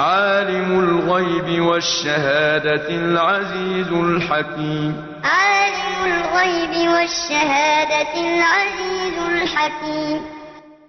عالم الغيب والشهادة العزيز الحكيم. عالم الغيب والشهادة العزيز الحكيم.